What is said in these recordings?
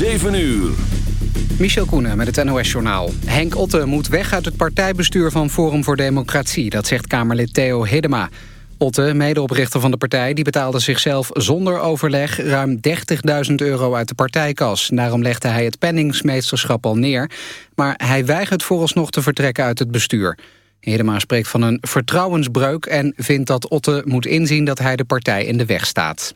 7 uur. Michel Koenen met het NOS-journaal. Henk Otte moet weg uit het partijbestuur van Forum voor Democratie. Dat zegt Kamerlid Theo Hiddema. Otte, medeoprichter van de partij, die betaalde zichzelf zonder overleg... ruim 30.000 euro uit de partijkas. Daarom legde hij het penningsmeesterschap al neer. Maar hij weigert vooralsnog te vertrekken uit het bestuur. Hiddema spreekt van een vertrouwensbreuk... en vindt dat Otte moet inzien dat hij de partij in de weg staat.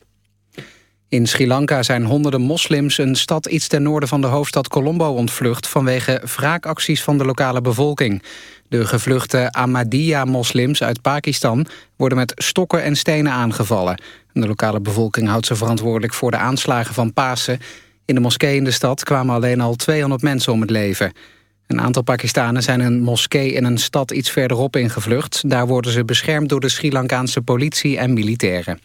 In Sri Lanka zijn honderden moslims een stad iets ten noorden van de hoofdstad Colombo ontvlucht vanwege wraakacties van de lokale bevolking. De gevluchte Ahmadiyya-moslims uit Pakistan worden met stokken en stenen aangevallen. De lokale bevolking houdt ze verantwoordelijk voor de aanslagen van Pasen. In de moskee in de stad kwamen alleen al 200 mensen om het leven. Een aantal Pakistanen zijn een moskee in een stad iets verderop ingevlucht. Daar worden ze beschermd door de Sri Lankaanse politie en militairen.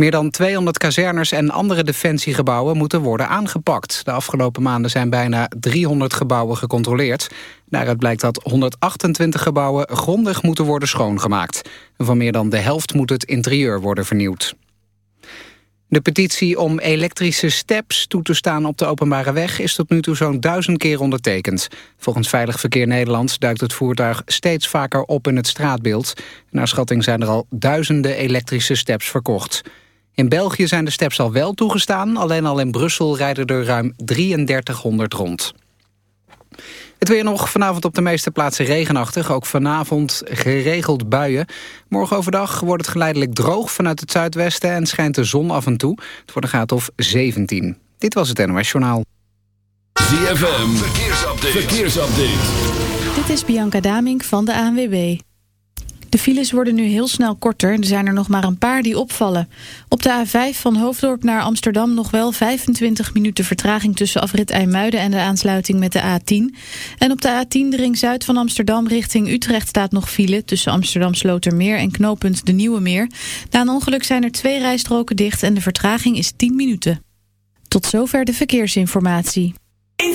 Meer dan 200 kazerners en andere defensiegebouwen moeten worden aangepakt. De afgelopen maanden zijn bijna 300 gebouwen gecontroleerd. Daaruit blijkt dat 128 gebouwen grondig moeten worden schoongemaakt. Van meer dan de helft moet het interieur worden vernieuwd. De petitie om elektrische steps toe te staan op de openbare weg... is tot nu toe zo'n duizend keer ondertekend. Volgens Veilig Verkeer Nederland duikt het voertuig steeds vaker op in het straatbeeld. Naar schatting zijn er al duizenden elektrische steps verkocht. In België zijn de steps al wel toegestaan. Alleen al in Brussel rijden er ruim 3300 rond. Het weer nog vanavond op de meeste plaatsen regenachtig. Ook vanavond geregeld buien. Morgen overdag wordt het geleidelijk droog vanuit het zuidwesten... en schijnt de zon af en toe. Het wordt een graad of 17. Dit was het NOS Journaal. ZFM, verkeersupdate. verkeersupdate. Dit is Bianca Damink van de ANWB. De files worden nu heel snel korter. Er zijn er nog maar een paar die opvallen. Op de A5 van Hoofddorp naar Amsterdam nog wel 25 minuten vertraging tussen afrit IJmuiden en de aansluiting met de A10. En op de A10 de ring zuid van Amsterdam richting Utrecht staat nog file tussen Amsterdam Slotermeer en knooppunt De Nieuwe Meer. Na een ongeluk zijn er twee rijstroken dicht en de vertraging is 10 minuten. Tot zover de verkeersinformatie. In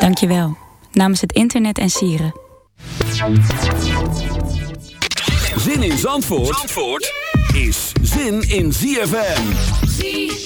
Dank je wel. Namens het internet en sieren. Zin in Zandvoort, Zandvoort is zin in ZFM. ZFM.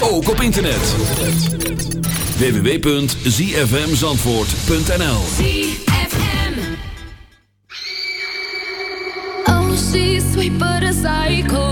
Ook op internet. www.zfmzandvoort.nl Oh,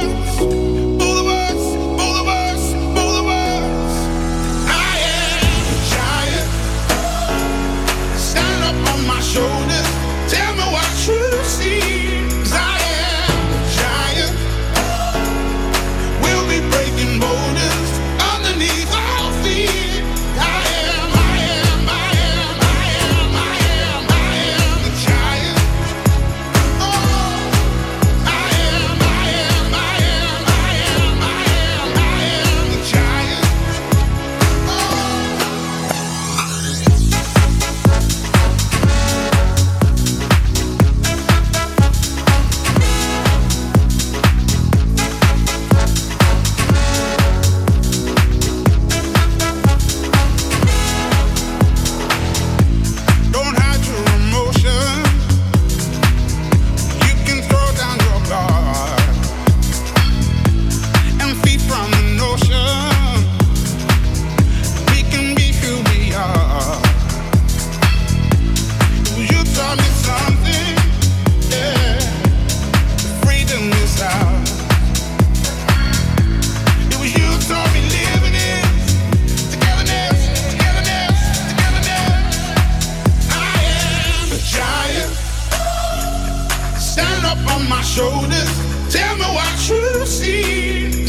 shoulders on my shoulders. Tell me what you see.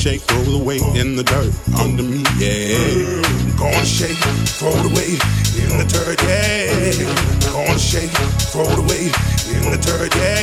shake, throw the away in the dirt under me, yeah. Gonna shake, throw the away in the dirt, yeah. Gonna shake, throw the away in the dirt, yeah.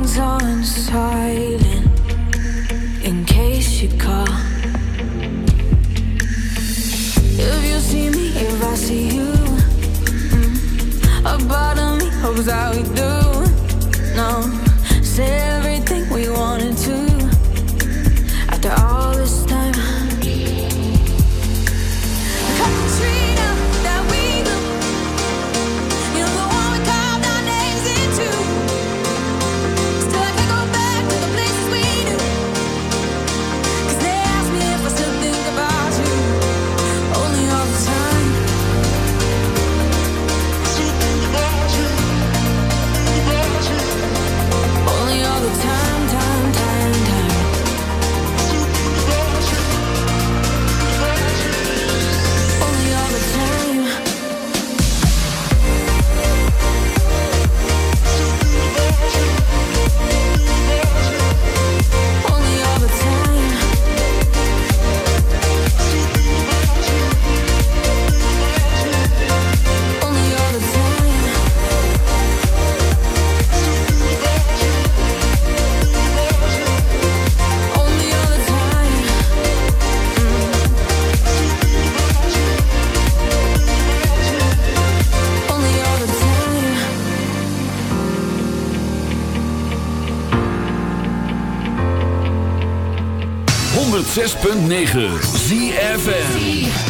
phone's on silent in case you call. If you see me, if I see you, a part of me hopes that we do. No, say everything we wanted to. 106.9 ZFN